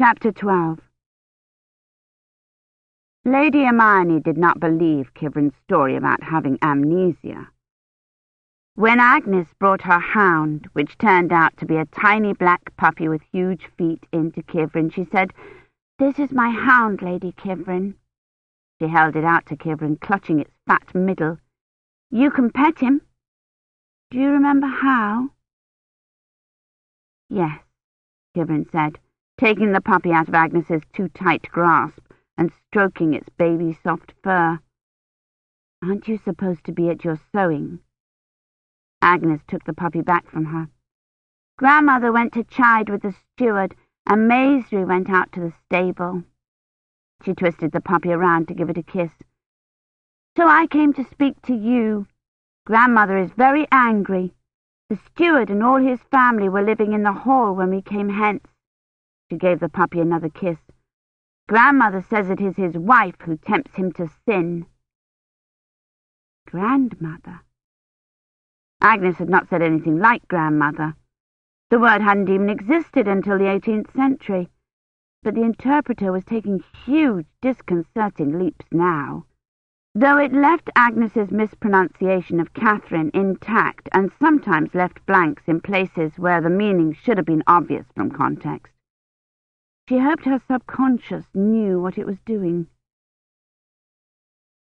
Chapter 12 Lady Imeyne did not believe Kivrin's story about having amnesia. When Agnes brought her hound, which turned out to be a tiny black puppy with huge feet, into Kivrin, she said, This is my hound, Lady Kivrin. She held it out to Kivrin, clutching its fat middle. You can pet him. Do you remember how? Yes, Kivrin said taking the puppy out of Agnes's too tight grasp and stroking its baby soft fur. Aren't you supposed to be at your sewing? Agnes took the puppy back from her. Grandmother went to chide with the steward, and Maisry went out to the stable. She twisted the puppy around to give it a kiss. So I came to speak to you. Grandmother is very angry. The steward and all his family were living in the hall when we came hence. She gave the puppy another kiss. Grandmother says it is his wife who tempts him to sin. Grandmother? Agnes had not said anything like grandmother. The word hadn't even existed until the 18th century, but the interpreter was taking huge, disconcerting leaps now. Though it left Agnes's mispronunciation of Catherine intact and sometimes left blanks in places where the meaning should have been obvious from context. She hoped her subconscious knew what it was doing.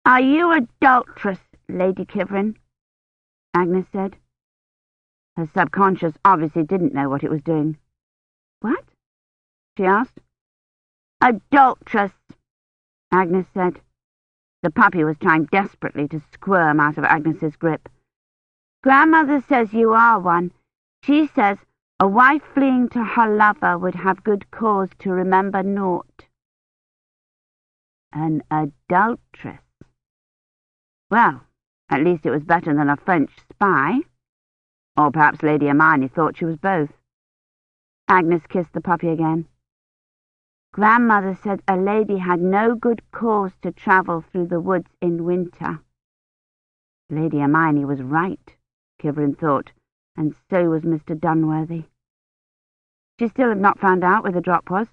Are you adulteress, Lady Kivrin? Agnes said. Her subconscious obviously didn't know what it was doing. What? she asked. Adulteress, Agnes said. The puppy was trying desperately to squirm out of Agnes's grip. Grandmother says you are one. She says a wife fleeing to her lover would have good cause to remember naught. An adulteress. Well, at least it was better than a French spy. Or perhaps Lady Imeyne thought she was both. Agnes kissed the puppy again. Grandmother said a lady had no good cause to travel through the woods in winter. Lady Imeyne was right, Kivrin thought, and so was Mr. Dunworthy. She still had not found out where the drop was,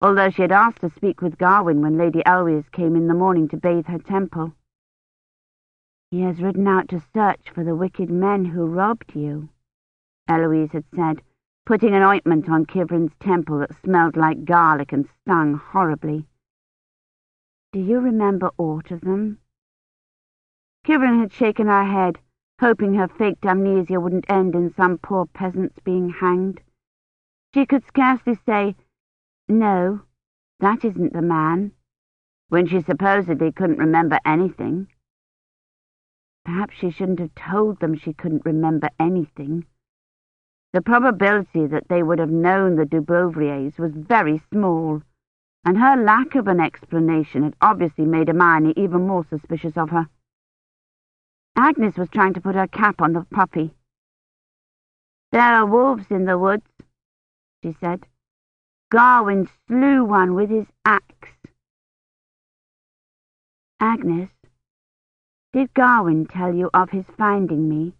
although she had asked to speak with Gawyn when Lady Eloise came in the morning to bathe her temple. He has ridden out to search for the wicked men who robbed you, Eloise had said, putting an ointment on Kivrin's temple that smelled like garlic and stung horribly. Do you remember aught of them? Kivrin had shaken her head, hoping her faked amnesia wouldn't end in some poor peasants being hanged. She could scarcely say, No, that isn't the man, when she supposedly couldn't remember anything. Perhaps she shouldn't have told them she couldn't remember anything. The probability that they would have known the Dubouvriers was very small, and her lack of an explanation had obviously made Imeyne even more suspicious of her. Agnes was trying to put her cap on the puppy. There are wolves in the woods, she said. Gawyn slew one with his axe. Agnes, did Gawyn tell you of his finding me?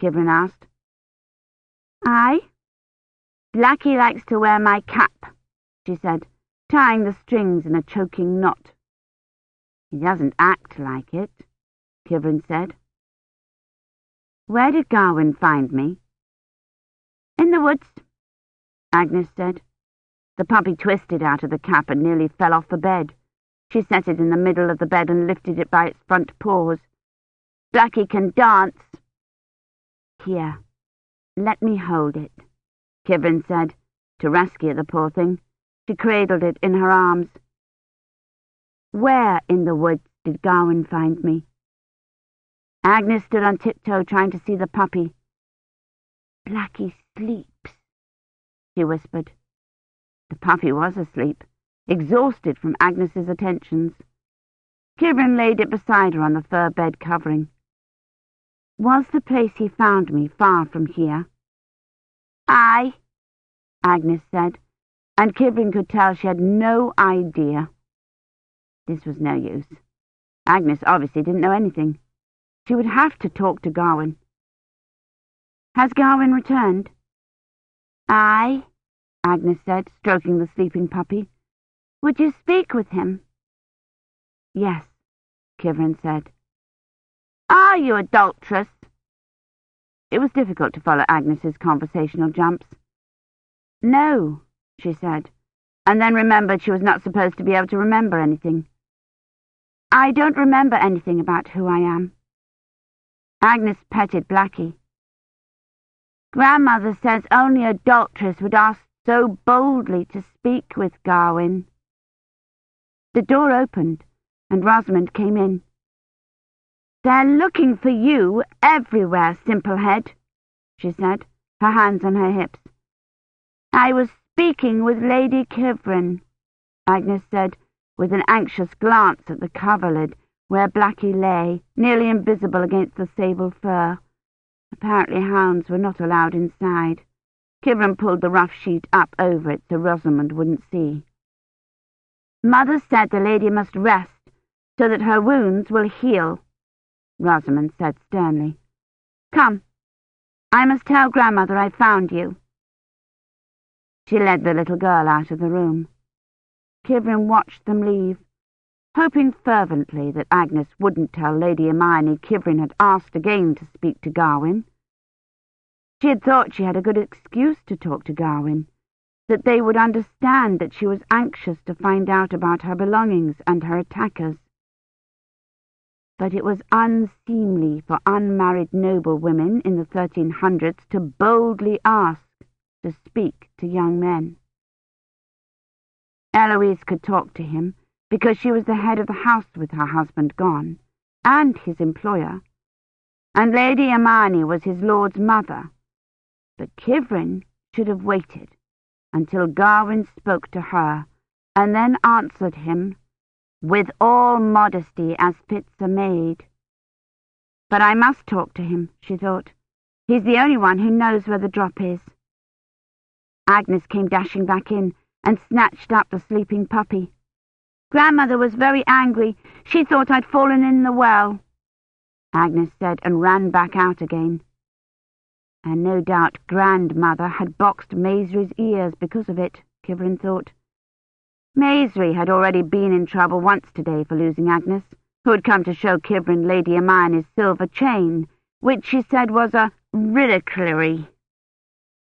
Kivrin asked. Aye. Blackie likes to wear my cap, she said, tying the strings in a choking knot. He doesn't act like it. Kivrin said. Where did Gawyn find me? In the woods, Agnes said. The puppy twisted out of the cap and nearly fell off the bed. She set it in the middle of the bed and lifted it by its front paws. Blackie can dance. Here, let me hold it, Kivrin said, to rescue the poor thing. She cradled it in her arms. Where in the woods did Gawyn find me? Agnes stood on tiptoe trying to see the puppy. Blackie sleeps, she whispered. The puppy was asleep, exhausted from Agnes's attentions. Kivrin laid it beside her on the fur bed covering. Was the place he found me far from here? Aye, Agnes said, and Kivrin could tell she had no idea. This was no use. Agnes obviously didn't know anything. She would have to talk to Gawyn. Has Gawyn returned? Aye, Agnes said, stroking the sleeping puppy. Would you speak with him? Yes, Kivrin said. Are you adulteress? It was difficult to follow Agnes's conversational jumps. No, she said, and then remembered she was not supposed to be able to remember anything. I don't remember anything about who I am. Agnes petted Blackie. Grandmother says only adulteress would ask so boldly to speak with Gawyn. The door opened, and Rosemund came in. They're looking for you everywhere, Simplehead, she said, her hands on her hips. I was speaking with Lady Kivrin, Agnes said, with an anxious glance at the coverlid where Blackie lay, nearly invisible against the sable fur. Apparently hounds were not allowed inside. Kivrin pulled the rough sheet up over it so Rosemund wouldn't see. Mother said the lady must rest so that her wounds will heal, Rosemund said sternly. Come, I must tell Grandmother I found you. She led the little girl out of the room. Kivrin watched them leave, hoping fervently that Agnes wouldn't tell Lady Imeyne Kivrin had asked again to speak to Gawyn. She had thought she had a good excuse to talk to Gawyn, that they would understand that she was anxious to find out about her belongings and her attackers. But it was unseemly for unmarried noblewomen in the 1300s to boldly ask to speak to young men. Eloise could talk to him because she was the head of the house with her husband gone, and his employer, and Lady Imeyne was his lord's mother, but Kivrin should have waited until Gawyn spoke to her, and then answered him with all modesty as fits a maid. But I must talk to him, she thought. He's the only one who knows where the drop is. Agnes came dashing back in and snatched up the sleeping puppy. Grandmother was very angry. She thought I'd fallen in the well, Agnes said, and ran back out again and no doubt grandmother had boxed Maisry's ears because of it, Kivrin thought. Maisry had already been in trouble once today for losing Agnes, who had come to show Kivrin Lady Imeyne's silver chain, which she said was a reliquary,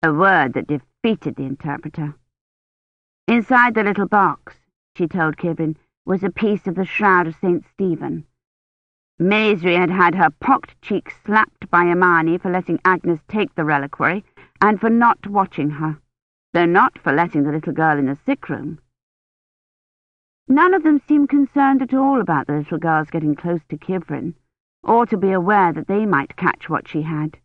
a word that defeated the interpreter. Inside the little box, she told Kivrin, was a piece of the shroud of St. Stephen, Maisry had had her pocked cheek slapped by Imeyne for letting Agnes take the reliquary, and for not watching her, though not for letting the little girl in the sick room. None of them seemed concerned at all about the little girl's getting close to Kivrin, or to be aware that they might catch what she had.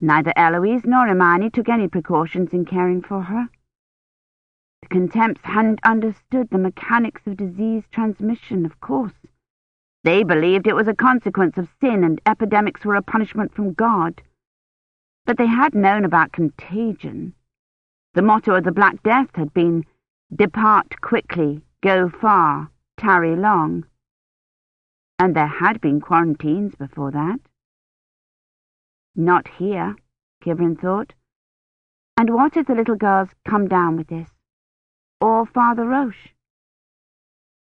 Neither Eloise nor Imeyne took any precautions in caring for her. The Contemps hadn't understood the mechanics of disease transmission, of course. They believed it was a consequence of sin and epidemics were a punishment from God. But they had known about contagion. The motto of the Black Death had been, Depart quickly, go far, tarry long. And there had been quarantines before that. Not here, Kivrin thought. And what if the little girls come down with this? Or Father Roche?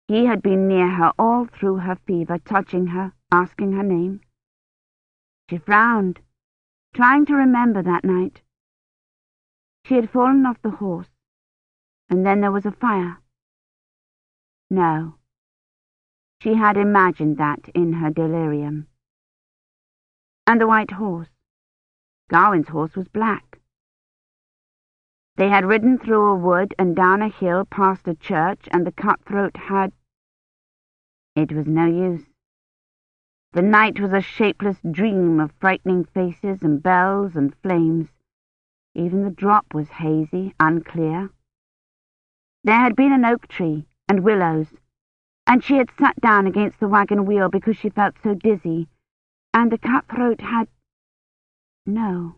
He had been near her all through her fever, touching her, asking her name. She frowned, trying to remember that night. She had fallen off the horse, and then there was a fire. No, she had imagined that in her delirium. And the white horse. Gawyn's horse was black. They had ridden through a wood and down a hill past a church, and the cutthroat had... It was no use. The night was a shapeless dream of frightening faces and bells and flames. Even the drop was hazy, unclear. There had been an oak tree and willows, and she had sat down against the wagon wheel because she felt so dizzy, and the cutthroat had... No.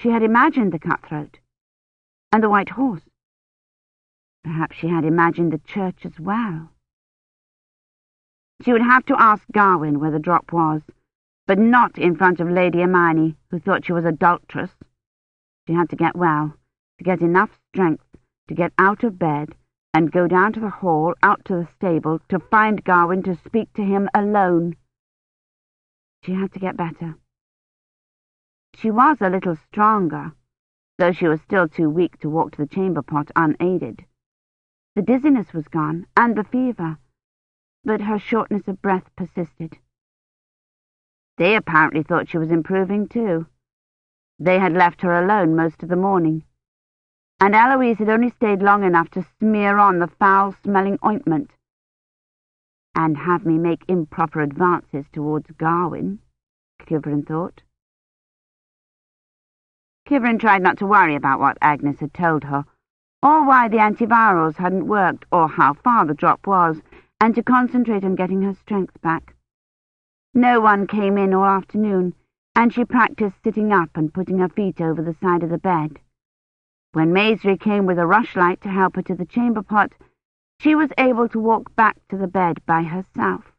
She had imagined the cutthroat and the white horse. Perhaps she had imagined the church as well. She would have to ask Gawyn where the drop was, but not in front of Lady Imeyne, who thought she was adulteress. She had to get well, to get enough strength to get out of bed and go down to the hall, out to the stable, to find Gawyn to speak to him alone. She had to get better. She was a little stronger, though she was still too weak to walk to the chamber pot unaided. The dizziness was gone, and the fever, but her shortness of breath persisted. They apparently thought she was improving too. They had left her alone most of the morning, and Eloise had only stayed long enough to smear on the foul-smelling ointment and have me make improper advances towards Gawyn, Kivrin thought. Kivrin tried not to worry about what Agnes had told her, or why the antivirals hadn't worked, or how far the drop was, and to concentrate on getting her strength back. No one came in all afternoon, and she practiced sitting up and putting her feet over the side of the bed. When Maisry came with a rushlight to help her to the chamber pot, she was able to walk back to the bed by herself.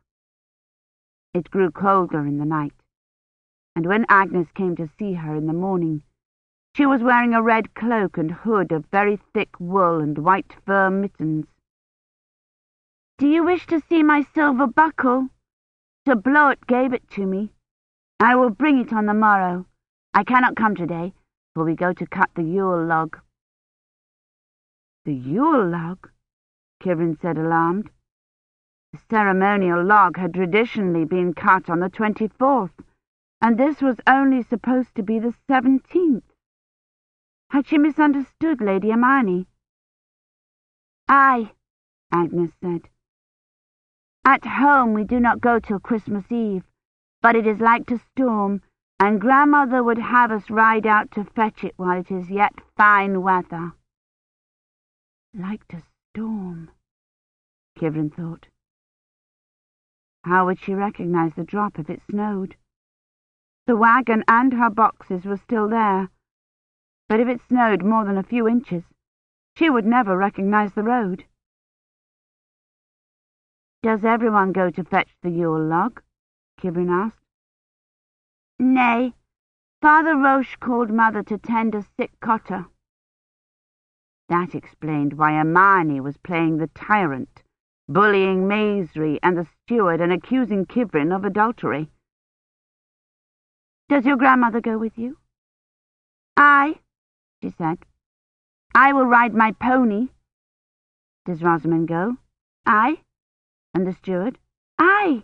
It grew colder in the night, and when Agnes came to see her in the morning, she was wearing a red cloak and hood of very thick wool and white fur mittens. Do you wish to see my silver buckle? Sir Bloet gave it to me. I will bring it on the morrow. I cannot come today, for we go to cut the Yule log. The Yule log? Kivrin said, alarmed. The ceremonial log had traditionally been cut on the 24th, and this was only supposed to be the 17th. Had she misunderstood Lady Imeyne? Aye, Agnes said. At home we do not go till Christmas Eve, but it is like to storm, and Grandmother would have us ride out to fetch it while it is yet fine weather. Like to storm, Kivrin thought. How would she recognize the drop if it snowed? The wagon and her boxes were still there, but if it snowed more than a few inches, she would never recognize the road. Does everyone go to fetch the Yule log? Kivrin asked. Nay, Father Roche called Mother to tend a sick cotter. That explained why Imeyne was playing the tyrant, bullying Maisry and the steward and accusing Kivrin of adultery. Does your grandmother go with you? Aye, she said. I will ride my pony. Does Rosemund go? I? And the steward? I,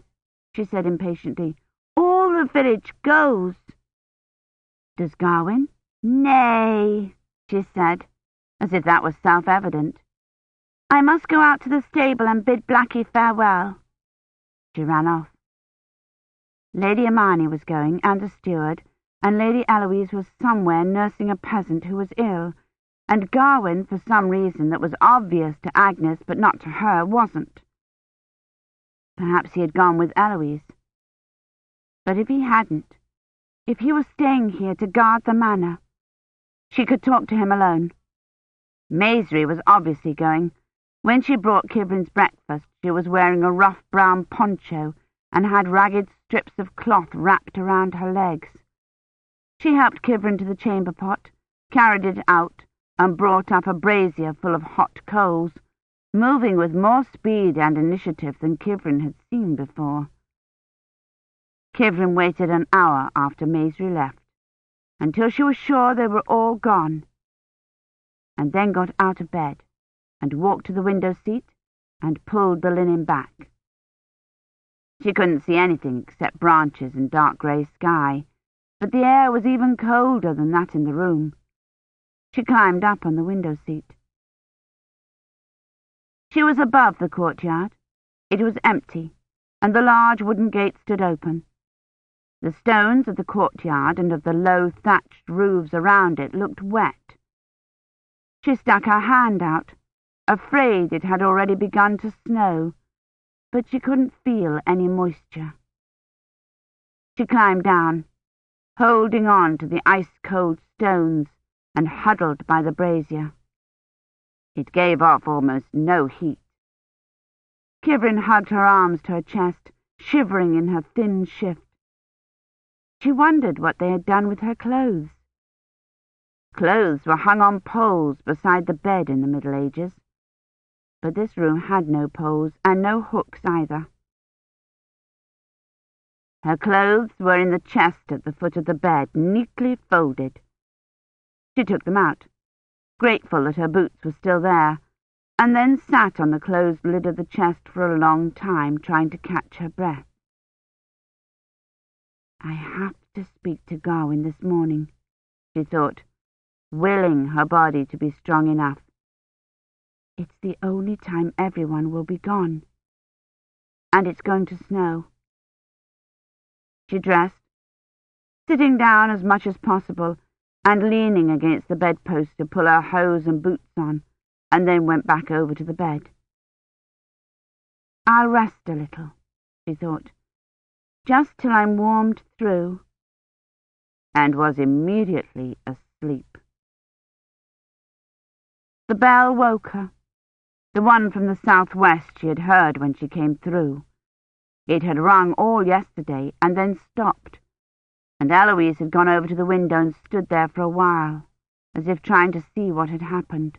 she said impatiently. All the village goes. Does Gawyn? Nay, she said as if that was self-evident. I must go out to the stable and bid Blackie farewell. She ran off. Lady Imeyne was going, and the steward, and Lady Eloise was somewhere nursing a peasant who was ill, and Gawyn, for some reason that was obvious to Agnes but not to her, wasn't. Perhaps he had gone with Eloise. But if he hadn't, if he was staying here to guard the manor, she could talk to him alone. Maisry was obviously going. When she brought Kivrin's breakfast, she was wearing a rough brown poncho and had ragged strips of cloth wrapped around her legs. She helped Kivrin to the chamber pot, carried it out, and brought up a brazier full of hot coals, moving with more speed and initiative than Kivrin had seen before. Kivrin waited an hour after Maisry left, until she was sure they were all gone and then got out of bed and walked to the window seat and pulled the linen back. She couldn't see anything except branches and dark grey sky, but the air was even colder than that in the room. She climbed up on the window seat. She was above the courtyard. It was empty, and the large wooden gate stood open. The stones of the courtyard and of the low thatched roofs around it looked wet, she stuck her hand out, afraid it had already begun to snow, but she couldn't feel any moisture. She climbed down, holding on to the ice-cold stones and huddled by the brazier. It gave off almost no heat. Kivrin hugged her arms to her chest, shivering in her thin shift. She wondered what they had done with her clothes. Clothes were hung on poles beside the bed in the Middle Ages, but this room had no poles and no hooks either. Her clothes were in the chest at the foot of the bed, neatly folded. She took them out, grateful that her boots were still there, and then sat on the closed lid of the chest for a long time, trying to catch her breath. I have to speak to Gawyn this morning, she thought, willing her body to be strong enough. It's the only time everyone will be gone. And it's going to snow. She dressed, sitting down as much as possible and leaning against the bedpost to pull her hose and boots on, and then went back over to the bed. I'll rest a little, she thought, just till I'm warmed through, and was immediately asleep. The bell woke her, the one from the southwest she had heard when she came through. It had rung all yesterday and then stopped, and Eloise had gone over to the window and stood there for a while, as if trying to see what had happened.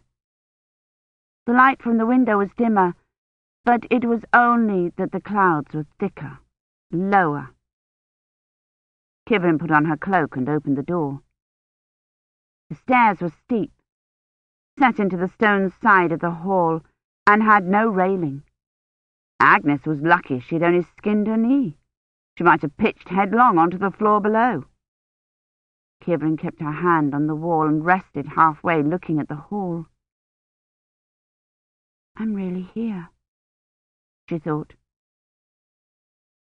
The light from the window was dimmer, but it was only that the clouds were thicker, lower. Kivrin put on her cloak and opened the door. The stairs were steep, set into the stone side of the hall, and had no railing. Agnes was lucky she'd only skinned her knee. She might have pitched headlong onto the floor below. Kivrin kept her hand on the wall and rested halfway, looking at the hall. I'm really here, she thought.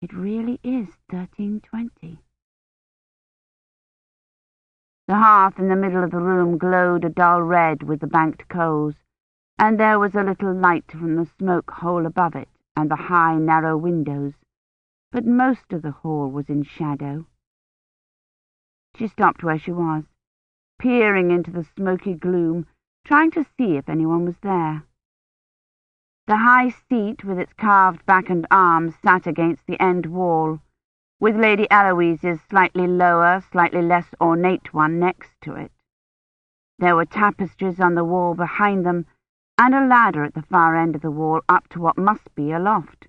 It really is 1320. The hearth in the middle of the room glowed a dull red with the banked coals, and there was a little light from the smoke hole above it and the high, narrow windows, but most of the hall was in shadow. She stopped where she was, peering into the smoky gloom, trying to see if anyone was there. The high seat with its carved back and arms sat against the end wall, with Lady Eloise's slightly lower, slightly less ornate one next to it. There were tapestries on the wall behind them, and a ladder at the far end of the wall up to what must be a loft.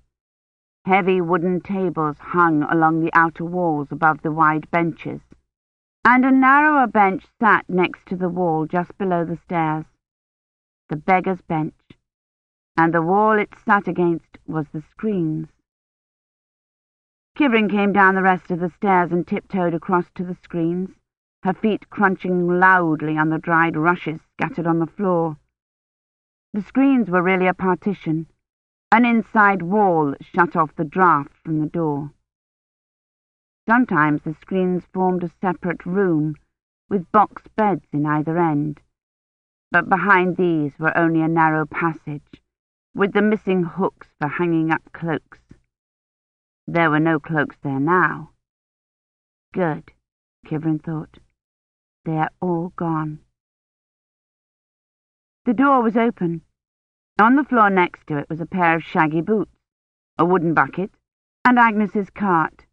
Heavy wooden tables hung along the outer walls above the wide benches, and a narrower bench sat next to the wall just below the stairs. The beggar's bench and the wall it sat against was the screens. Kivrin came down the rest of the stairs and tiptoed across to the screens, her feet crunching loudly on the dried rushes scattered on the floor. The screens were really a partition, an inside wall shut off the draught from the door. Sometimes the screens formed a separate room, with box beds in either end, but behind these were only a narrow passage, with the missing hooks for hanging up cloaks. There were no cloaks there now. Good, Kivrin thought. They are all gone. The door was open. On the floor next to it was a pair of shaggy boots, a wooden bucket, and Agnes's cart.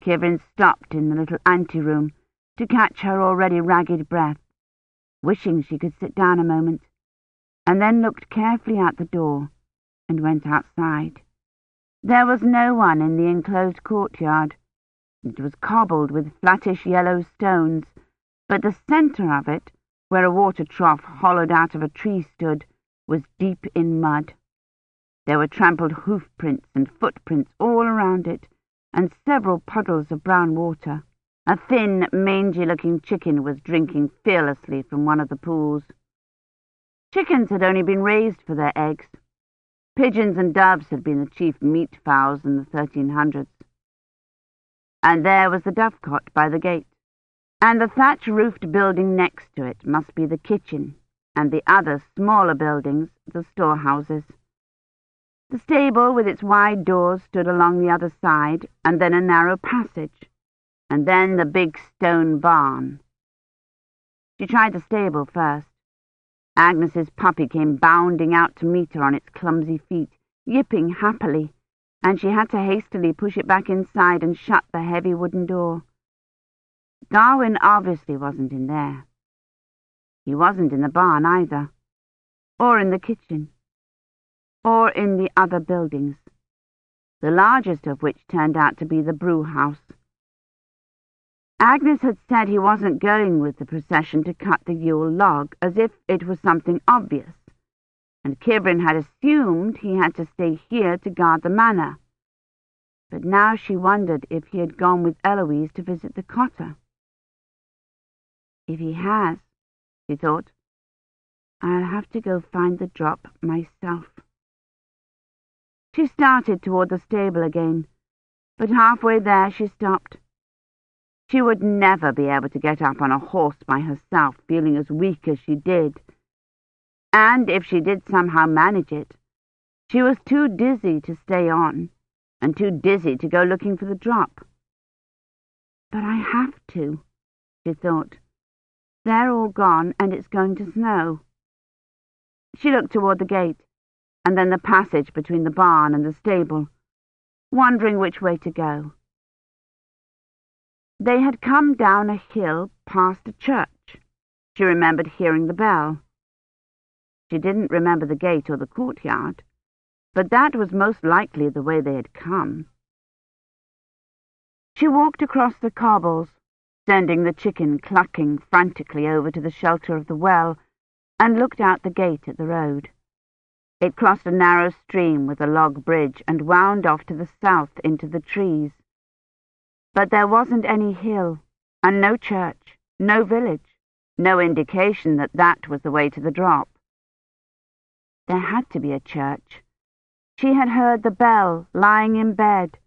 Kivrin stopped in the little anteroom to catch her already ragged breath, wishing she could sit down a moment and then looked carefully out the door and went outside. There was no one in the enclosed courtyard. It was cobbled with flattish yellow stones, but the centre of it, where a water trough hollowed out of a tree stood, was deep in mud. There were trampled hoof prints and footprints all around it, and several puddles of brown water. A thin, mangy-looking chicken was drinking fearlessly from one of the pools. Chickens had only been raised for their eggs. Pigeons and doves had been the chief meat fowls in the 1300s. And there was the dovecot by the gate. And the thatch-roofed building next to it must be the kitchen, and the other smaller buildings the storehouses. The stable with its wide doors stood along the other side, and then a narrow passage, and then the big stone barn. She tried the stable first. Agnes's puppy came bounding out to meet her on its clumsy feet, yipping happily, and she had to hastily push it back inside and shut the heavy wooden door. Gawyn obviously wasn't in there. He wasn't in the barn either, or in the kitchen, or in the other buildings, the largest of which turned out to be the brew house. Agnes had said he wasn't going with the procession to cut the Yule log, as if it was something obvious, and Kivrin had assumed he had to stay here to guard the manor. But now she wondered if he had gone with Eloise to visit the cotter. If he has, she thought, I'll have to go find the drop myself. She started toward the stable again, but halfway there she stopped. She would never be able to get up on a horse by herself, feeling as weak as she did. And if she did somehow manage it, she was too dizzy to stay on, and too dizzy to go looking for the drop. But I have to, she thought. They're all gone, and it's going to snow. She looked toward the gate, and then the passage between the barn and the stable, wondering which way to go. They had come down a hill past a church. She remembered hearing the bell. She didn't remember the gate or the courtyard, but that was most likely the way they had come. She walked across the cobbles, sending the chicken clucking frantically over to the shelter of the well, and looked out the gate at the road. It crossed a narrow stream with a log bridge and wound off to the south into the trees. But there wasn't any hill, and no church, no village, no indication that that was the way to the drop. There had to be a church. She had heard the bell lying in bed.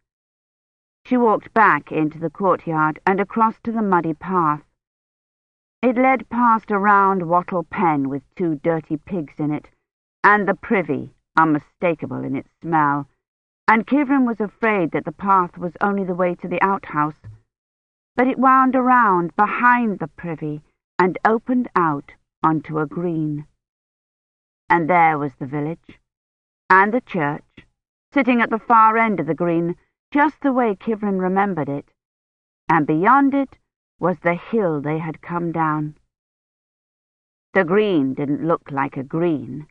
She walked back into the courtyard and across to the muddy path. It led past a round wattle pen with two dirty pigs in it, and the privy, unmistakable in its smell, and Kivrin was afraid that the path was only the way to the outhouse, but it wound around behind the privy and opened out onto a green. And there was the village, and the church, sitting at the far end of the green, just the way Kivrin remembered it, and beyond it was the hill they had come down. The green didn't look like a green.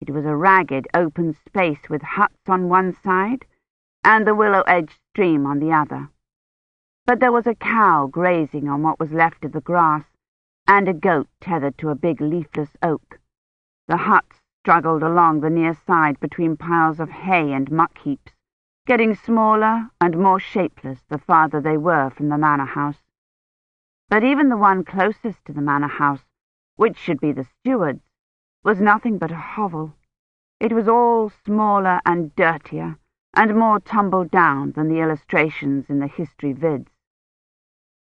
It was a ragged, open space with huts on one side and the willow-edged stream on the other. But there was a cow grazing on what was left of the grass, and a goat tethered to a big leafless oak. The huts struggled along the near side between piles of hay and muck heaps, getting smaller and more shapeless the farther they were from the manor house. But even the one closest to the manor house, which should be the steward's, was nothing but a hovel. It was all smaller and dirtier, and more tumbled down than the illustrations in the history vids.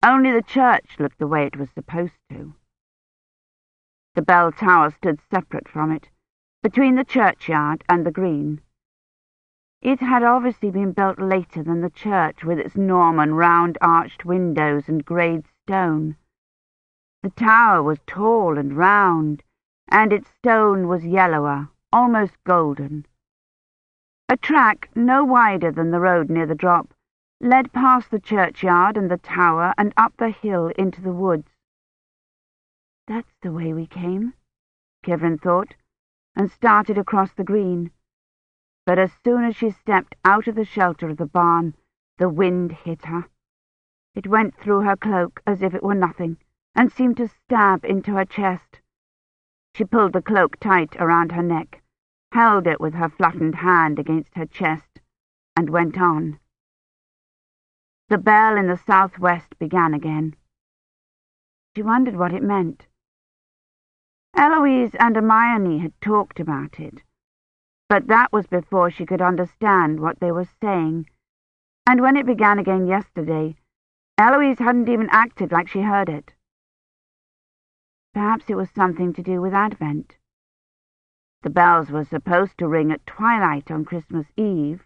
Only the church looked the way it was supposed to. The bell tower stood separate from it, between the churchyard and the green. It had obviously been built later than the church, with its Norman round-arched windows and greyed stone. The tower was tall and round, and its stone was yellower, almost golden. A track no wider than the road near the drop led past the churchyard and the tower and up the hill into the woods. That's the way we came, Kivrin thought, and started across the green. But as soon as she stepped out of the shelter of the barn, the wind hit her. It went through her cloak as if it were nothing, and seemed to stab into her chest. She pulled the cloak tight around her neck, held it with her flattened hand against her chest, and went on. The bell in the southwest began again. She wondered what it meant. Eloise and Imeyne had talked about it, but that was before she could understand what they were saying, and when it began again yesterday, Eloise hadn't even acted like she heard it. Perhaps it was something to do with Advent. The bells were supposed to ring at twilight on Christmas Eve,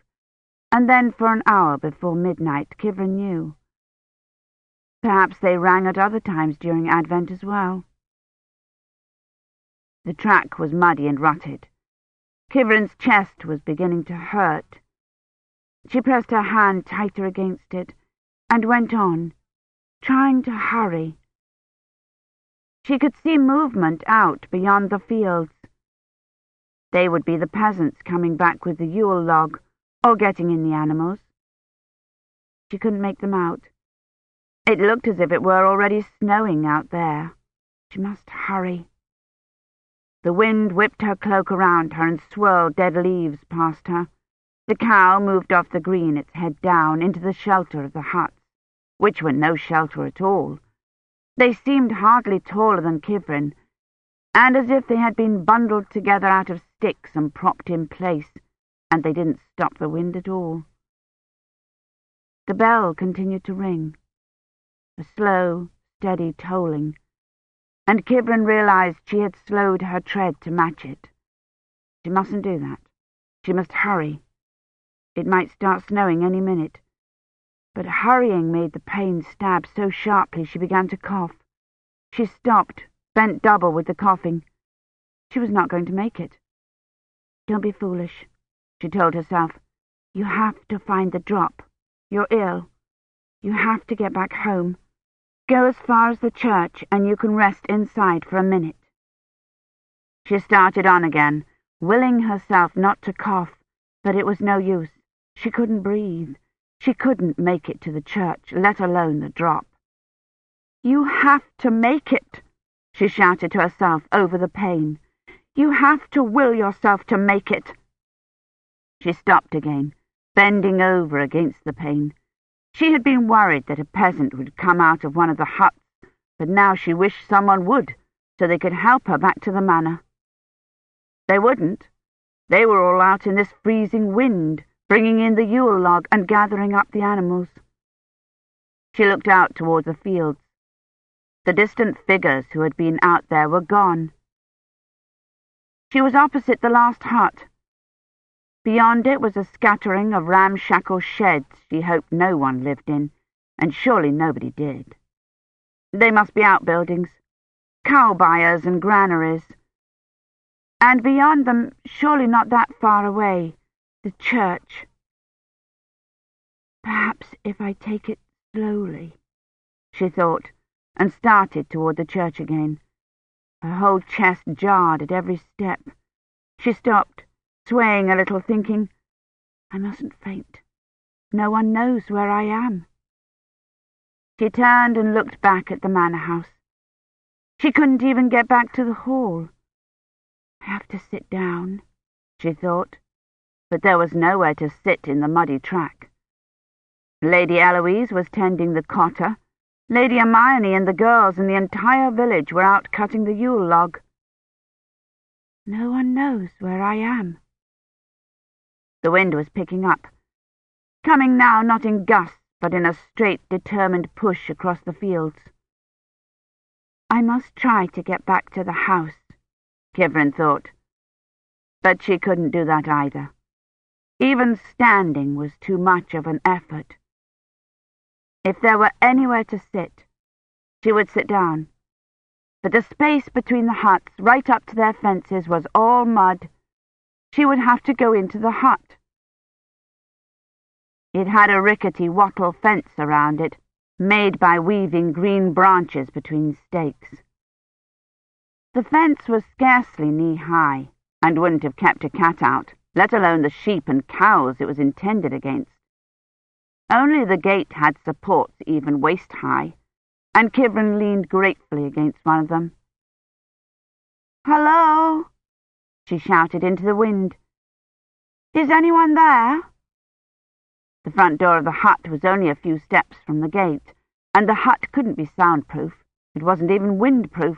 and then for an hour before midnight, Kivrin knew. Perhaps they rang at other times during Advent as well. The track was muddy and rutted. Kivrin's chest was beginning to hurt. She pressed her hand tighter against it and went on, trying to hurry She could see movement out beyond the fields. They would be the peasants coming back with the Yule log, or getting in the animals. She couldn't make them out. It looked as if it were already snowing out there. She must hurry. The wind whipped her cloak around her and swirled dead leaves past her. The cow moved off the green, its head down, into the shelter of the huts, which were no shelter at all. They seemed hardly taller than Kivrin, and as if they had been bundled together out of sticks and propped in place, and they didn't stop the wind at all. The bell continued to ring, a slow, steady tolling, and Kivrin realized she had slowed her tread to match it. She mustn't do that. She must hurry. It might start snowing any minute. But hurrying made the pain stab so sharply she began to cough. She stopped, bent double with the coughing. She was not going to make it. Don't be foolish, she told herself. You have to find the drop. You're ill. You have to get back home. Go as far as the church, and you can rest inside for a minute. She started on again, willing herself not to cough, but it was no use. She couldn't breathe. She couldn't make it to the church, let alone the drop. You have to make it, she shouted to herself over the pain. You have to will yourself to make it. She stopped again, bending over against the pain. She had been worried that a peasant would come out of one of the huts, but now she wished someone would, so they could help her back to the manor. They wouldn't. They were all out in this freezing wind, bringing in the Yule log and gathering up the animals. She looked out toward the fields. The distant figures who had been out there were gone. She was opposite the last hut. Beyond it was a scattering of ramshackle sheds she hoped no one lived in, and surely nobody did. They must be outbuildings, cow byres and granaries. And beyond them, surely not that far away, the church. Perhaps if I take it slowly, she thought, and started toward the church again. Her whole chest jarred at every step. She stopped, swaying a little, thinking, I mustn't faint. No one knows where I am. She turned and looked back at the manor house. She couldn't even get back to the hall. I have to sit down, she thought but there was nowhere to sit in the muddy track. Lady Eloise was tending the cotter. Lady Imeyne and the girls and the entire village were out cutting the Yule log. No one knows where I am. The wind was picking up, coming now not in gusts, but in a straight, determined push across the fields. I must try to get back to the house, Kivrin thought. But she couldn't do that either. Even standing was too much of an effort. If there were anywhere to sit, she would sit down. But the space between the huts, right up to their fences, was all mud. She would have to go into the hut. It had a rickety wattle fence around it, made by weaving green branches between stakes. The fence was scarcely knee-high, and wouldn't have kept a cat out let alone the sheep and cows it was intended against. Only the gate had supports even waist-high, and Kivrin leaned gratefully against one of them. Hello, she shouted into the wind. Is anyone there? The front door of the hut was only a few steps from the gate, and the hut couldn't be soundproof. It wasn't even windproof.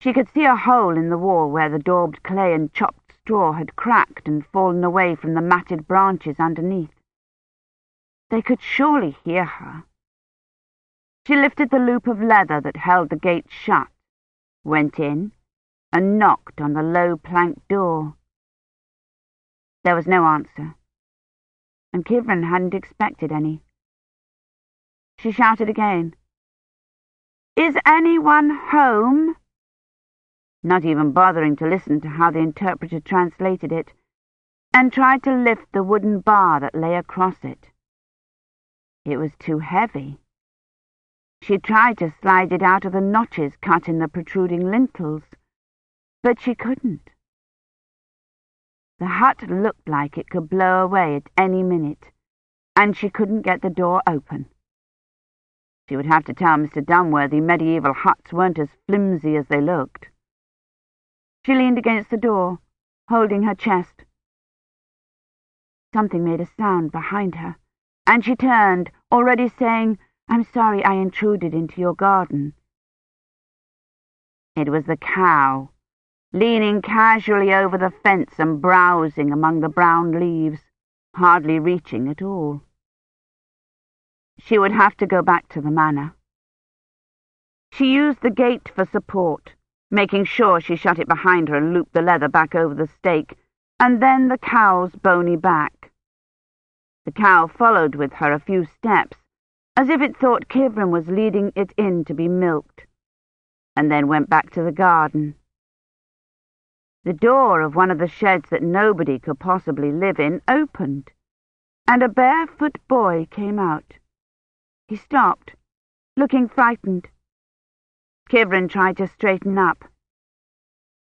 She could see a hole in the wall where the daubed clay and chopped straw had cracked and fallen away from the matted branches underneath. They could surely hear her. She lifted the loop of leather that held the gate shut, went in, and knocked on the low plank door. There was no answer, and Kivrin hadn't expected any. She shouted again. Is anyone home? not even bothering to listen to how the interpreter translated it, and tried to lift the wooden bar that lay across it. It was too heavy. She tried to slide it out of the notches cut in the protruding lintels, but she couldn't. The hut looked like it could blow away at any minute, and she couldn't get the door open. She would have to tell Mr. Dunworthy medieval huts weren't as flimsy as they looked. She leaned against the door, holding her chest. Something made a sound behind her, and she turned, already saying, I'm sorry I intruded into your garden. It was the cow, leaning casually over the fence and browsing among the brown leaves, hardly reaching at all. She would have to go back to the manor. She used the gate for support, making sure she shut it behind her and looped the leather back over the stake, and then the cow's bony back. The cow followed with her a few steps, as if it thought Kivrin was leading it in to be milked, and then went back to the garden. The door of one of the sheds that nobody could possibly live in opened, and a barefoot boy came out. He stopped, looking frightened. Kivrin tried to straighten up.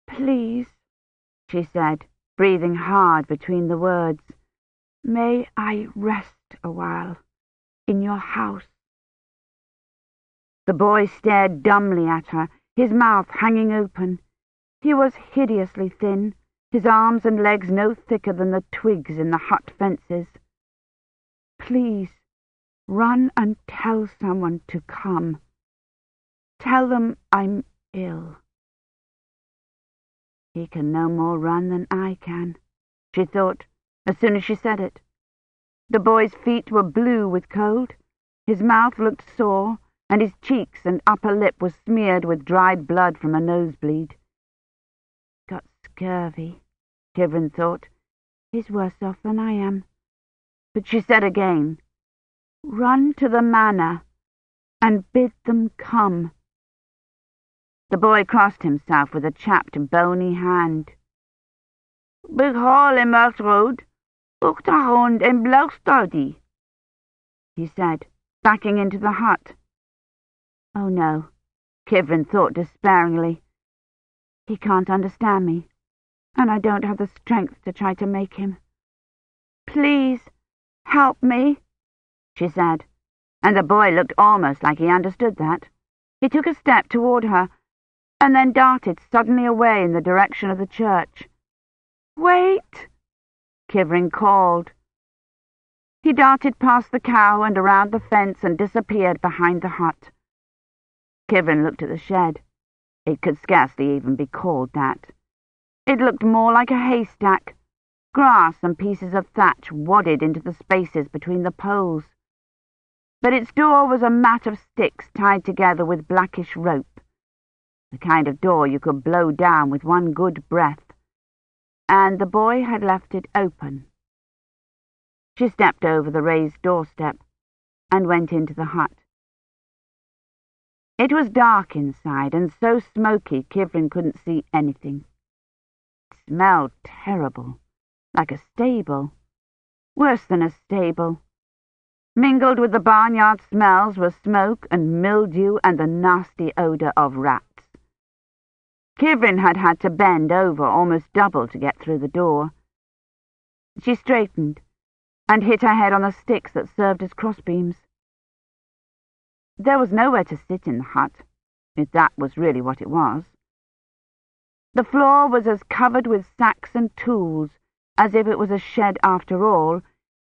Please, she said, breathing hard between the words, may I rest a while in your house? The boy stared dumbly at her, his mouth hanging open. He was hideously thin, his arms and legs no thicker than the twigs in the hut fences. Please, run and tell someone to come. Tell them I'm ill. He can no more run than I can, she thought, as soon as she said it. The boy's feet were blue with cold, his mouth looked sore, and his cheeks and upper lip were smeared with dried blood from a nosebleed. Scurvy, Kivrin thought. He's worse off than I am. But she said again, Run to the manor and bid them come. The boy crossed himself with a chapped, bony hand. Big hall in Marks Road, Uchterhond in Blaustudy, he said, backing into the hut. Oh no, Kivrin thought despairingly. He can't understand me, and I don't have the strength to try to make him. Please, help me, she said, and the boy looked almost like he understood that. He took a step toward her, and then darted suddenly away in the direction of the church. Wait! Kivrin called. He darted past the cow and around the fence and disappeared behind the hut. Kivrin looked at the shed. It could scarcely even be called that. It looked more like a haystack. Grass and pieces of thatch wadded into the spaces between the poles. But its door was a mat of sticks tied together with blackish rope the kind of door you could blow down with one good breath, and the boy had left it open. She stepped over the raised doorstep and went into the hut. It was dark inside and so smoky Kivrin couldn't see anything. Smelled terrible, like a stable, worse than a stable. Mingled with the barnyard smells were smoke and mildew and the nasty odour of rats. Kivrin had had to bend over almost double to get through the door. She straightened and hit her head on the sticks that served as crossbeams. There was nowhere to sit in the hut, if that was really what it was. The floor was as covered with sacks and tools as if it was a shed after all,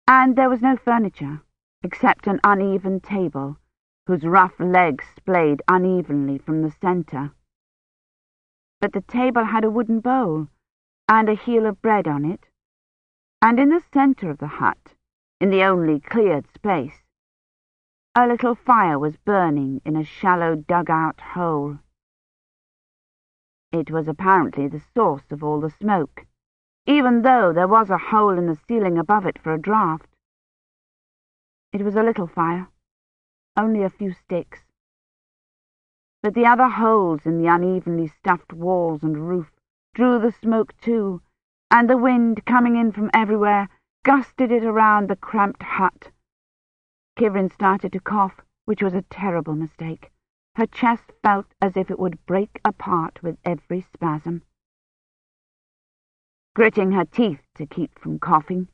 and there was no furniture, except an uneven table, whose rough legs splayed unevenly from the centre but the table had a wooden bowl and a heel of bread on it, and in the centre of the hut, in the only cleared space, a little fire was burning in a shallow dug-out hole. It was apparently the source of all the smoke, even though there was a hole in the ceiling above it for a draught. It was a little fire, only a few sticks but the other holes in the unevenly stuffed walls and roof drew the smoke too, and the wind, coming in from everywhere, gusted it around the cramped hut. Kivrin started to cough, which was a terrible mistake. Her chest felt as if it would break apart with every spasm. Gritting her teeth to keep from coughing,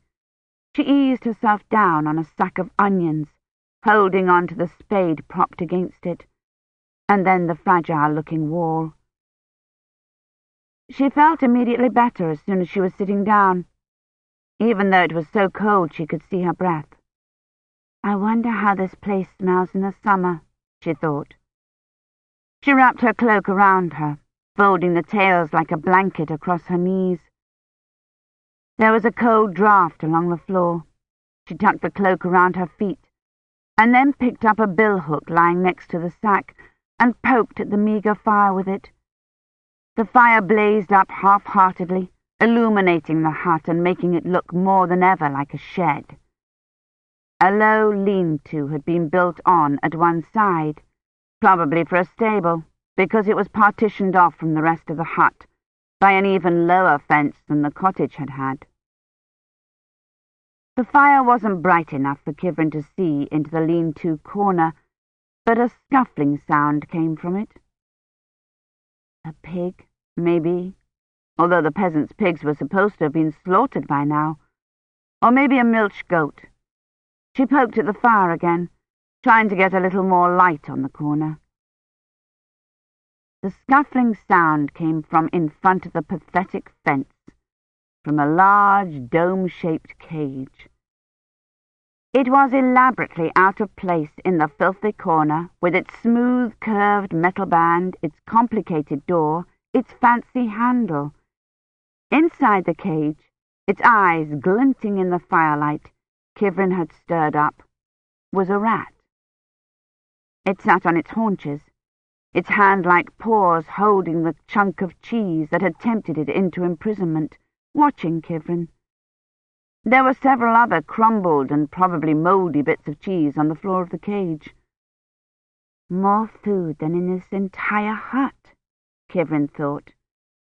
she eased herself down on a sack of onions, holding on to the spade propped against it, and then the fragile-looking wall. She felt immediately better as soon as she was sitting down, even though it was so cold she could see her breath. I wonder how this place smells in the summer, she thought. She wrapped her cloak around her, folding the tails like a blanket across her knees. There was a cold draught along the floor. She tucked the cloak around her feet, and then picked up a billhook lying next to the sack and poked at the meagre fire with it. The fire blazed up half-heartedly, illuminating the hut and making it look more than ever like a shed. A low lean-to had been built on at one side, probably for a stable, because it was partitioned off from the rest of the hut by an even lower fence than the cottage had had. The fire wasn't bright enough for Kivrin to see into the lean-to corner, but a scuffling sound came from it. A pig, maybe, although the peasants' pigs were supposed to have been slaughtered by now, or maybe a milch goat. She poked at the fire again, trying to get a little more light on the corner. The scuffling sound came from in front of the pathetic fence, from a large dome-shaped cage. It was elaborately out of place in the filthy corner, with its smooth, curved metal band, its complicated door, its fancy handle. Inside the cage, its eyes glinting in the firelight, Kivrin had stirred up, was a rat. It sat on its haunches, its hand-like paws holding the chunk of cheese that had tempted it into imprisonment, watching Kivrin. There were several other crumbled and probably mouldy bits of cheese on the floor of the cage. More food than in this entire hut, Kivrin thought,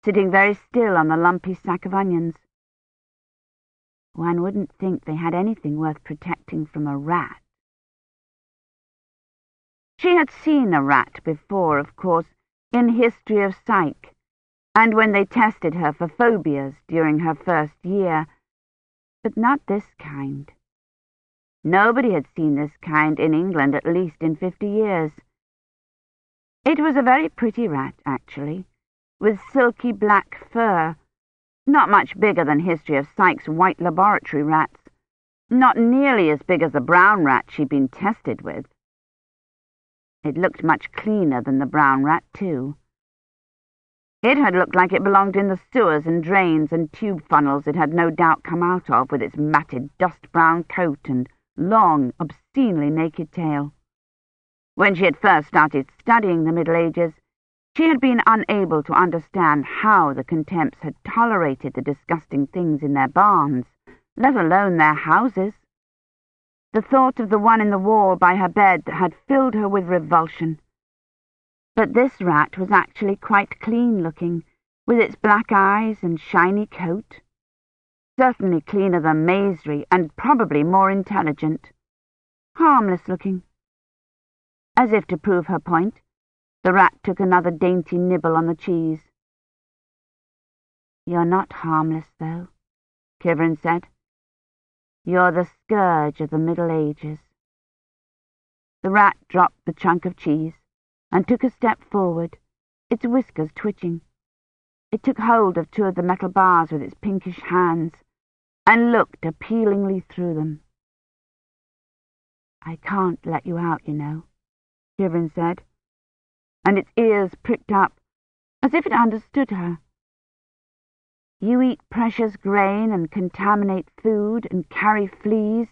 sitting very still on the lumpy sack of onions. One wouldn't think they had anything worth protecting from a rat. She had seen a rat before, of course, in History of Psyche, and when they tested her for phobias during her first year, but not this kind. Nobody had seen this kind in England at least in fifty years. It was a very pretty rat, actually, with silky black fur, not much bigger than History of Psyche's white laboratory rats. Not nearly as big as the brown rat she'd been tested with. It looked much cleaner than the brown rat, too. It had looked like it belonged in the sewers and drains and tube funnels it had no doubt come out of with its matted dust-brown coat and long, obscenely naked tail. When she had first started studying the Middle Ages, she had been unable to understand how the Contemps had tolerated the disgusting things in their barns, let alone their houses. The thought of the one in the wall by her bed had filled her with revulsion. But this rat was actually quite clean-looking, with its black eyes and shiny coat. Certainly cleaner than Maisry, and probably more intelligent. Harmless-looking. As if to prove her point, the rat took another dainty nibble on the cheese. You're not harmless, though, Kivrin said. You're the scourge of the Middle Ages. The rat dropped the chunk of cheese and took a step forward, its whiskers twitching. It took hold of two of the metal bars with its pinkish hands and looked appealingly through them. I can't let you out, you know, Kivrin said and its ears pricked up, as if it understood her. You eat precious grain and contaminate food and carry fleas,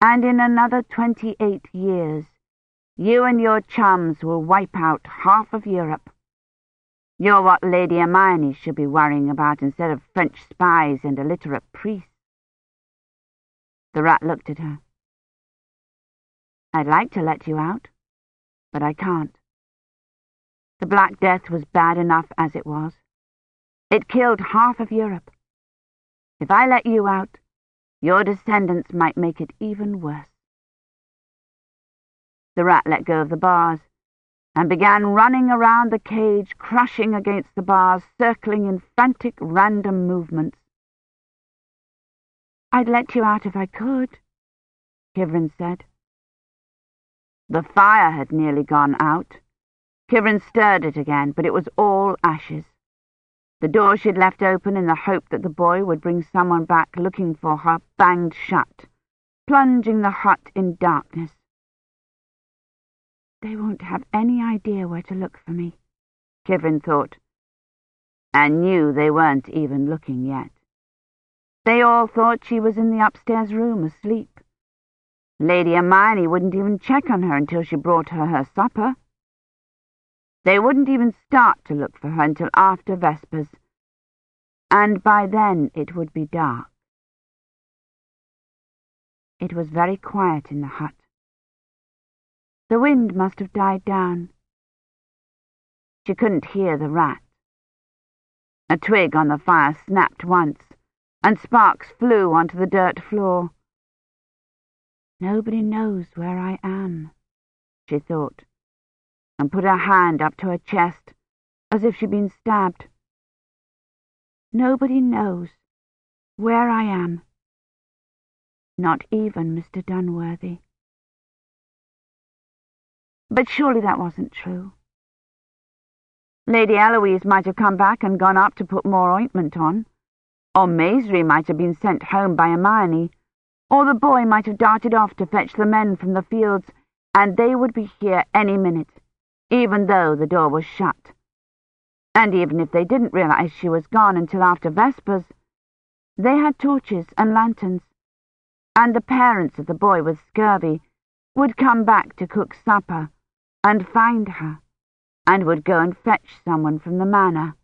and in another twenty-eight years, you and your chums will wipe out half of Europe. You're what Lady Imeyne should be worrying about instead of French spies and illiterate priests. The rat looked at her. I'd like to let you out, but I can't. The Black Death was bad enough as it was. It killed half of Europe. If I let you out, your descendants might make it even worse. The rat let go of the bars and began running around the cage, crushing against the bars, circling in frantic, random movements. I'd let you out if I could, Kivrin said. The fire had nearly gone out. Kivrin stirred it again, but it was all ashes. The door she'd left open in the hope that the boy would bring someone back looking for her banged shut, plunging the hut in darkness. They won't have any idea where to look for me, Kivrin thought, and knew they weren't even looking yet. They all thought she was in the upstairs room asleep. Lady Imeyne wouldn't even check on her until she brought her her supper. They wouldn't even start to look for her until after Vespers, and by then it would be dark. It was very quiet in the hut. The wind must have died down. She couldn't hear the rat. A twig on the fire snapped once, and sparks flew onto the dirt floor. Nobody knows where I am, she thought and put her hand up to her chest, as if she'd been stabbed. Nobody knows where I am. Not even Mr. Dunworthy. But surely that wasn't true. Lady Eloise might have come back and gone up to put more ointment on, or Maisry might have been sent home by Imeyne, or the boy might have darted off to fetch the men from the fields, and they would be here any minute even though the door was shut. And even if they didn't realize she was gone until after Vespers, they had torches and lanterns, and the parents of the boy with scurvy would come back to cook supper and find her, and would go and fetch someone from the manor.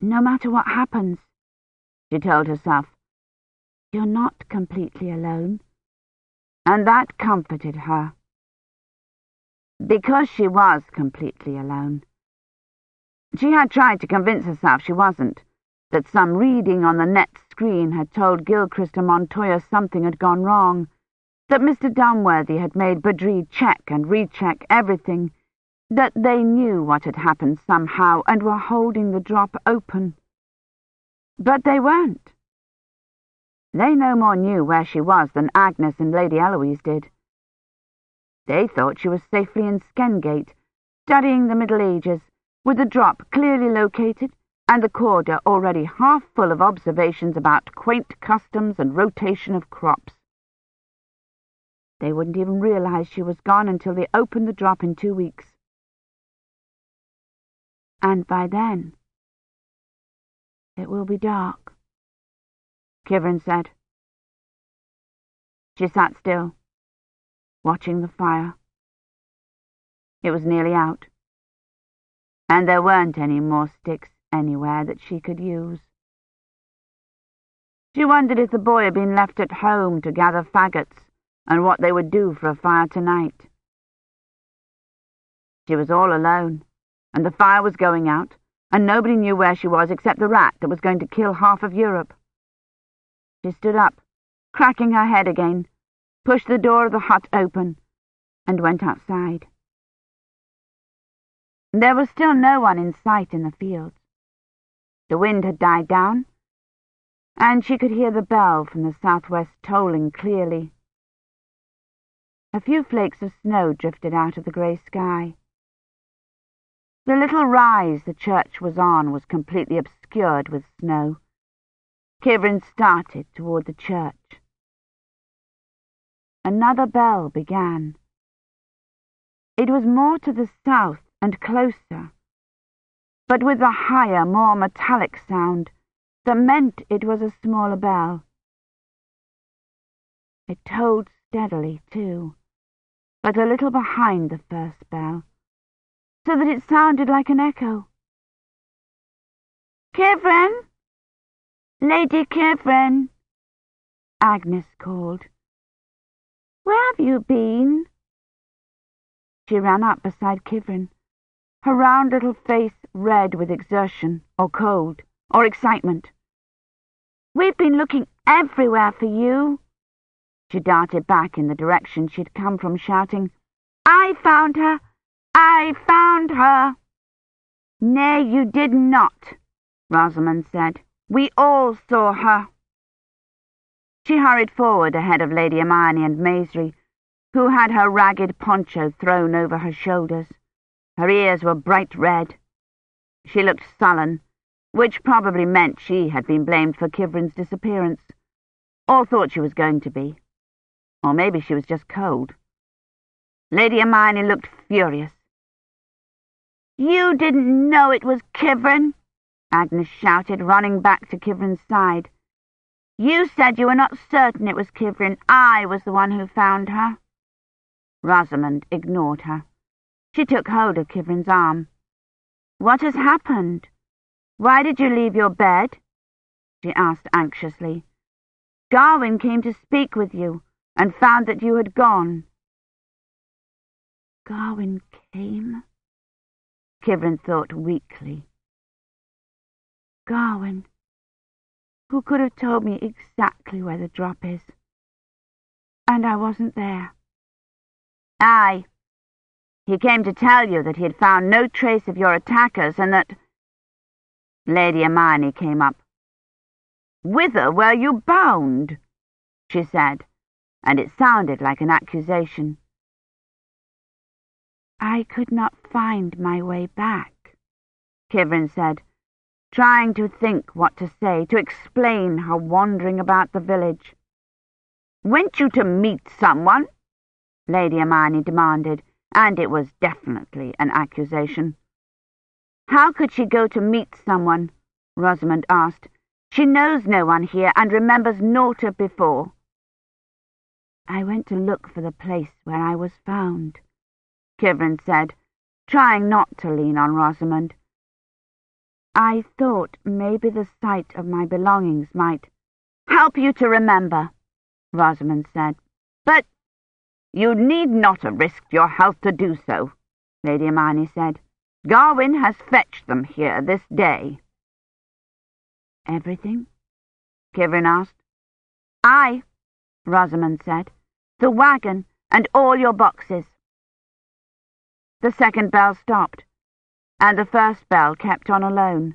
No matter what happens, she told herself, you're not completely alone, and that comforted her because she was completely alone. She had tried to convince herself she wasn't, that some reading on the net screen had told Gilchrist and Montoya something had gone wrong, that Mr. Dunworthy had made Badri check and recheck everything, that they knew what had happened somehow and were holding the drop open. But they weren't. They no more knew where she was than Agnes and Lady Eloise did. They thought she was safely in Skendgate, studying the Middle Ages, with the drop clearly located and the corder already half full of observations about quaint customs and rotation of crops. They wouldn't even realize she was gone until they opened the drop in two weeks. And by then, it will be dark, Kivrin said. She sat still watching the fire. It was nearly out, and there weren't any more sticks anywhere that she could use. She wondered if the boy had been left at home to gather faggots and what they would do for a fire tonight. She was all alone, and the fire was going out, and nobody knew where she was except the rat that was going to kill half of Europe. She stood up, cracking her head again, pushed the door of the hut open, and went outside. There was still no one in sight in the fields. The wind had died down, and she could hear the bell from the southwest tolling clearly. A few flakes of snow drifted out of the grey sky. The little rise the church was on was completely obscured with snow. Kivrin started toward the church another bell began. It was more to the south and closer, but with a higher, more metallic sound that meant it was a smaller bell. It tolled steadily, too, but a little behind the first bell, so that it sounded like an echo. Kivrin! Lady Kivrin! Agnes called. Where have you been? She ran up beside Kivrin, her round little face red with exertion, or cold, or excitement. We've been looking everywhere for you. She darted back in the direction she'd come from, shouting, I found her! I found her! Nay, you did not, Rosemund said. We all saw her. She hurried forward ahead of Lady Imeyne and Maisry, who had her ragged poncho thrown over her shoulders. Her ears were bright red. She looked sullen, which probably meant she had been blamed for Kivrin's disappearance, or thought she was going to be. Or maybe she was just cold. Lady Imeyne looked furious. You didn't know it was Kivrin, Agnes shouted, running back to Kivrin's side. You said you were not certain it was Kivrin. I was the one who found her. Rosemund ignored her. She took hold of Kivrin's arm. What has happened? Why did you leave your bed? she asked anxiously. Gawyn came to speak with you and found that you had gone. Gawyn came? Kivrin thought weakly. Gawyn, who could have told me exactly where the drop is. And I wasn't there. Aye, he came to tell you that he had found no trace of your attackers and that... Lady Imeyne came up. Whither were you bound? she said, and it sounded like an accusation. I could not find my way back, Kivrin said, trying to think what to say, to explain her wandering about the village. Went you to meet someone? Lady Imeyne demanded, and it was definitely an accusation. How could she go to meet someone? Rosemund asked. She knows no one here and remembers naught of before. I went to look for the place where I was found, Kivrin said, trying not to lean on Rosemund. I thought maybe the sight of my belongings might help you to remember, Rosemund said. But you need not have risked your health to do so, Lady Imeyne said. Gawyn has fetched them here this day. Everything? Kivrin asked. Aye, Rosemund said. The wagon and all your boxes. The second bell stopped, and the first bell kept on alone,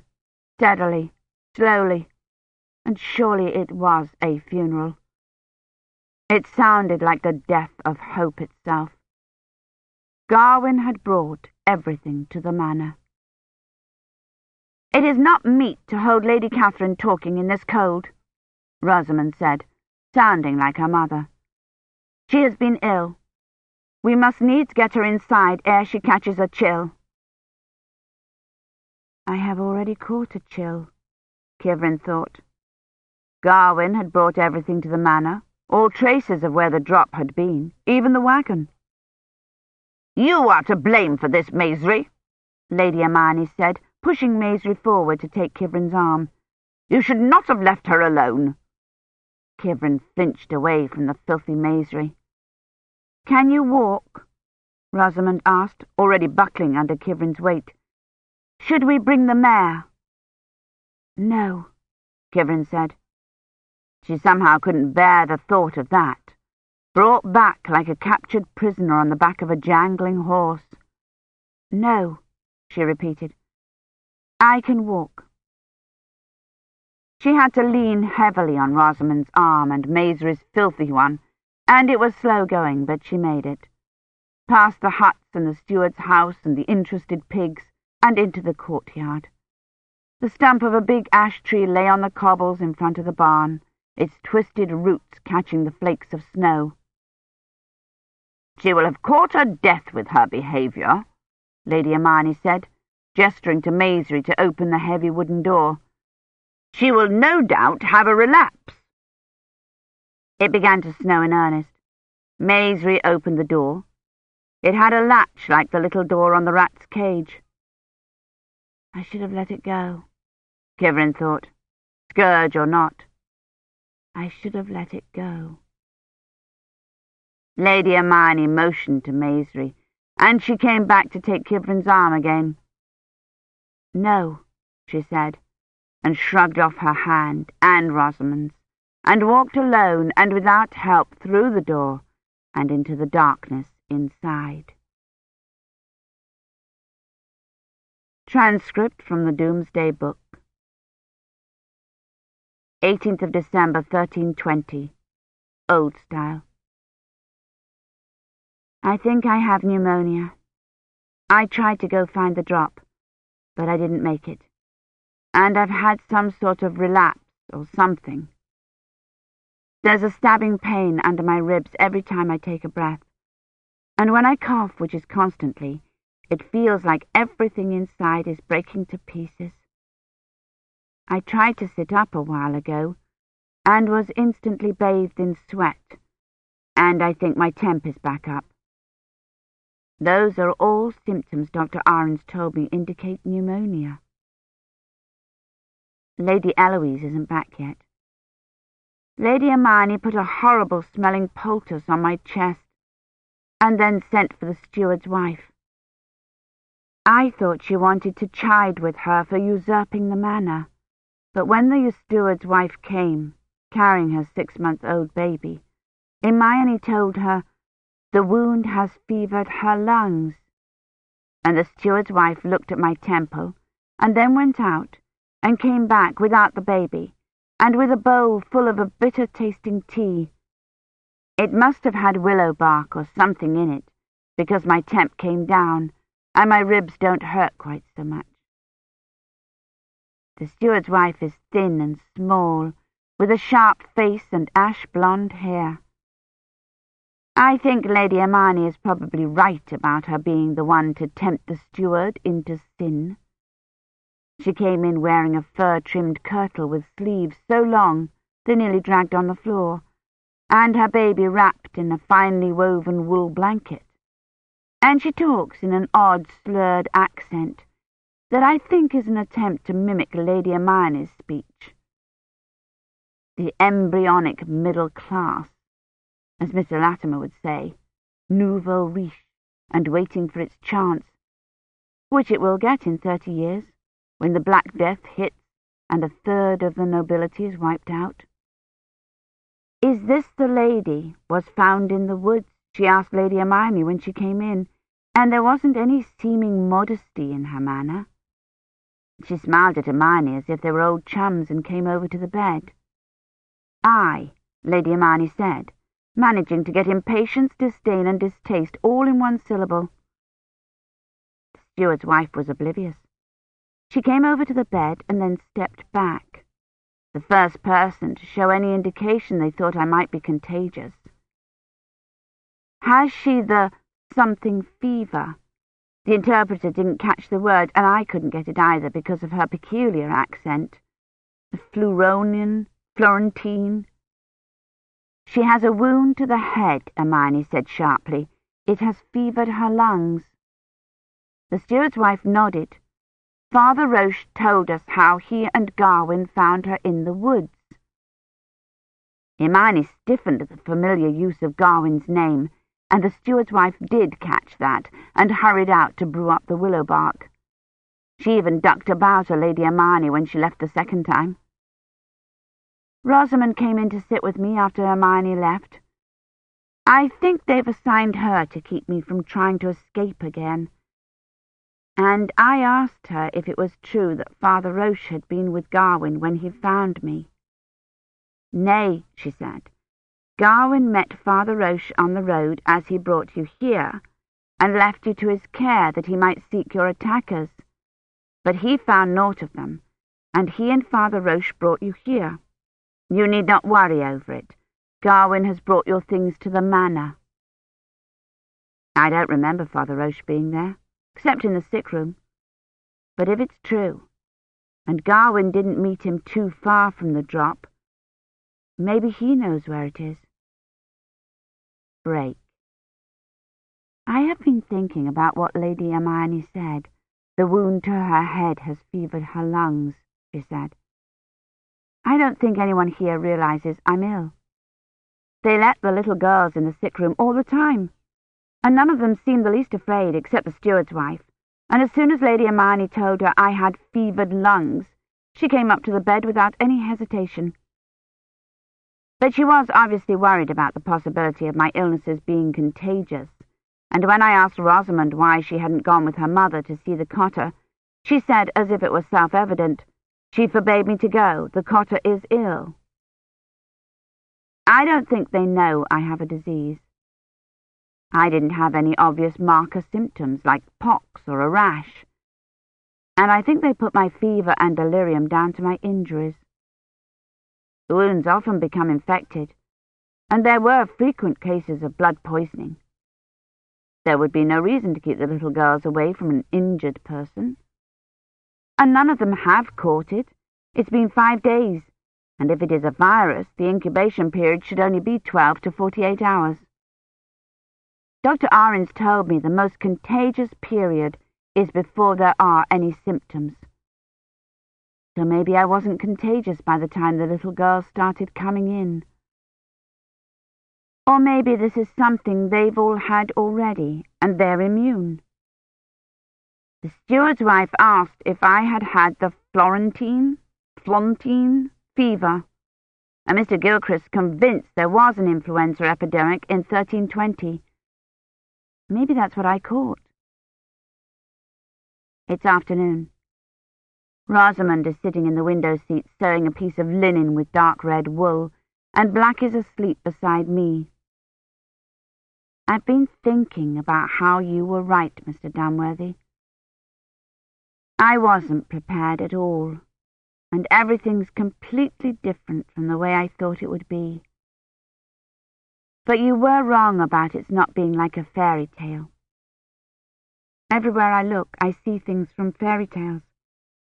steadily, slowly, and surely it was a funeral. It sounded like the death of hope itself. Gawyn had brought everything to the manor. It is not meet to hold Lady Katherine talking in this cold, Rosemund said, sounding like her mother. She has been ill. We must needs get her inside ere she catches a chill. I have already caught a chill, Kivrin thought. Gawyn had brought everything to the manor, all traces of where the drop had been, even the wagon. You are to blame for this, Maisry, Lady Imeyne said, pushing Maisry forward to take Kivrin's arm. You should not have left her alone. Kivrin flinched away from the filthy Maisry. Can you walk? Rosemund asked, already buckling under Kivrin's weight. Should we bring the mare? No, Kivrin said. She somehow couldn't bear the thought of that, brought back like a captured prisoner on the back of a jangling horse. No, she repeated. I can walk. She had to lean heavily on Rosemund's arm and Maisry's filthy one, and it was slow going, but she made it. Past the huts and the steward's house and the interested pigs, and into the courtyard. The stump of a big ash tree lay on the cobbles in front of the barn, its twisted roots catching the flakes of snow. She will have caught her death with her behaviour, Lady Imeyne said, gesturing to Maisry to open the heavy wooden door. She will no doubt have a relapse. It began to snow in earnest. Maisry opened the door. It had a latch like the little door on the rat's cage. I should have let it go, Kivrin thought, scourge or not. I should have let it go. Lady Imeyne motioned to Maisry, and she came back to take Kivrin's arm again. No, she said, and shrugged off her hand and Rosemund's, and walked alone and without help through the door and into the darkness inside. Transcript from the Doomsday Book 18th of December 1320 Old Style I think I have pneumonia. I tried to go find the drop, but I didn't make it. And I've had some sort of relapse or something. There's a stabbing pain under my ribs every time I take a breath. And when I cough, which is constantly, it feels like everything inside is breaking to pieces. I tried to sit up a while ago, and was instantly bathed in sweat, and I think my temp is back up. Those are all symptoms Dr. Ahrens told me indicate pneumonia. Lady Eloise isn't back yet. Lady Imeyne put a horrible-smelling poultice on my chest, and then sent for the steward's wife. I thought she wanted to chide with her for usurping the manor, but when the steward's wife came, carrying her six-month-old baby, Imeyne told her, the wound has fevered her lungs. And the steward's wife looked at my temple, and then went out, and came back without the baby, and with a bowl full of a bitter-tasting tea. It must have had willow bark or something in it, because my temp came down, and my ribs don't hurt quite so much. The steward's wife is thin and small, with a sharp face and ash-blonde hair. I think Lady Imeyne is probably right about her being the one to tempt the steward into sin. She came in wearing a fur-trimmed kirtle with sleeves so long they nearly dragged on the floor, and her baby wrapped in a finely woven wool blanket. And she talks in an odd, slurred accent that I think is an attempt to mimic Lady Imeyne's speech. The embryonic middle class, as Mr. Latimer would say, nouveau riche, and waiting for its chance, which it will get in thirty years when the Black Death hits and a third of the nobility is wiped out? Is this the lady was found in the woods? She asked Lady Imeyne when she came in, and there wasn't any seeming modesty in her manner. She smiled at Imeyne as if they were old chums and came over to the bed. I, Lady Imeyne said, managing to get impatience, disdain, and distaste all in one syllable. The steward's wife was oblivious. She came over to the bed and then stepped back, the first person to show any indication they thought I might be contagious. Has she the something fever? The interpreter didn't catch the word, and I couldn't get it either because of her peculiar accent. The Fluronian, Florentine. She has a wound to the head, Imeyne said sharply. It has fevered her lungs. The steward's wife nodded. Father Roche told us how he and Gawyn found her in the woods. Imeyne stiffened at the familiar use of Gawyn's name, and the steward's wife did catch that, and hurried out to brew up the willow bark. She even ducked about her Lady Imeyne when she left the second time. Rosemund came in to sit with me after Imeyne left. I think they've assigned her to keep me from trying to escape again and I asked her if it was true that Father Roche had been with Gawyn when he found me. Nay, she said. Gawyn met Father Roche on the road as he brought you here, and left you to his care that he might seek your attackers. But he found naught of them, and he and Father Roche brought you here. You need not worry over it. Gawyn has brought your things to the manor. I don't remember Father Roche being there except in the sick room. But if it's true, and Gawyn didn't meet him too far from the drop, maybe he knows where it is. Break. I have been thinking about what Lady Imeyne said. The wound to her head has fevered her lungs, she said. I don't think anyone here realizes I'm ill. They let the little girls in the sick room all the time and none of them seemed the least afraid except the steward's wife, and as soon as Lady Imeyne told her I had fevered lungs, she came up to the bed without any hesitation. But she was obviously worried about the possibility of my illnesses being contagious, and when I asked Rosemund why she hadn't gone with her mother to see the cotter, she said, as if it was self-evident, she forbade me to go. The cotter is ill. I don't think they know I have a disease. I didn't have any obvious marker symptoms like pox or a rash, and I think they put my fever and delirium down to my injuries. The wounds often become infected, and there were frequent cases of blood poisoning. There would be no reason to keep the little girls away from an injured person. And none of them have caught it. It's been five days, and if it is a virus, the incubation period should only be 12 to 48 hours. Dr. Ahrens told me the most contagious period is before there are any symptoms. So maybe I wasn't contagious by the time the little girls started coming in. Or maybe this is something they've all had already, and they're immune. The steward's wife asked if I had had the Florentine, Florentine fever, and Mr. Gilchrist convinced there was an influenza epidemic in 1320 Maybe that's what I caught. It's afternoon. Rosemund is sitting in the window seat sewing a piece of linen with dark red wool, and Black is asleep beside me. I've been thinking about how you were right, Mr. Dunworthy. I wasn't prepared at all, and everything's completely different from the way I thought it would be. But you were wrong about its not being like a fairy tale. Everywhere I look, I see things from fairy tales.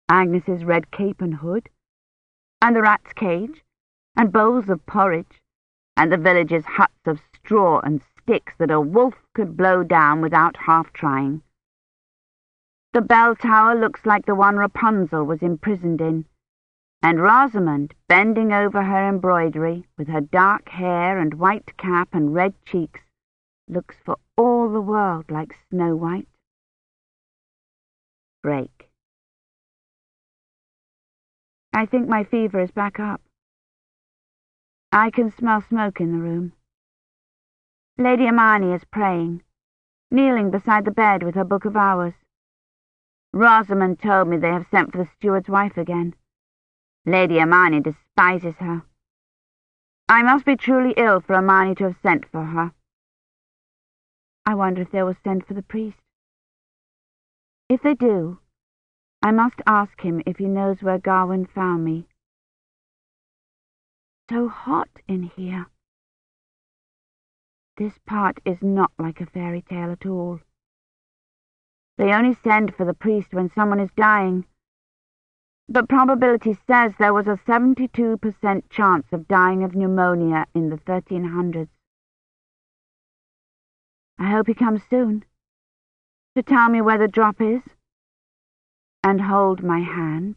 Agnes's red cape and hood, and the rat's cage, and bowls of porridge, and the village's huts of straw and sticks that a wolf could blow down without half trying. The bell tower looks like the one Rapunzel was imprisoned in, and Rosemund, bending over her embroidery, with her dark hair and white cap and red cheeks, looks for all the world like Snow White. Break. I think my fever is back up. I can smell smoke in the room. Lady Imeyne is praying, kneeling beside the bed with her book of hours. Rosemund told me they have sent for the steward's wife again. Lady Imeyne despises her. I must be truly ill for Imeyne to have sent for her. I wonder if they will send for the priest. If they do, I must ask him if he knows where Gawyn found me. So hot in here. This part is not like a fairy tale at all. They only send for the priest when someone is dying, but probability says there was a 72% chance of dying of pneumonia in the 1300s. I hope he comes soon, to tell me where the drop is, and hold my hand.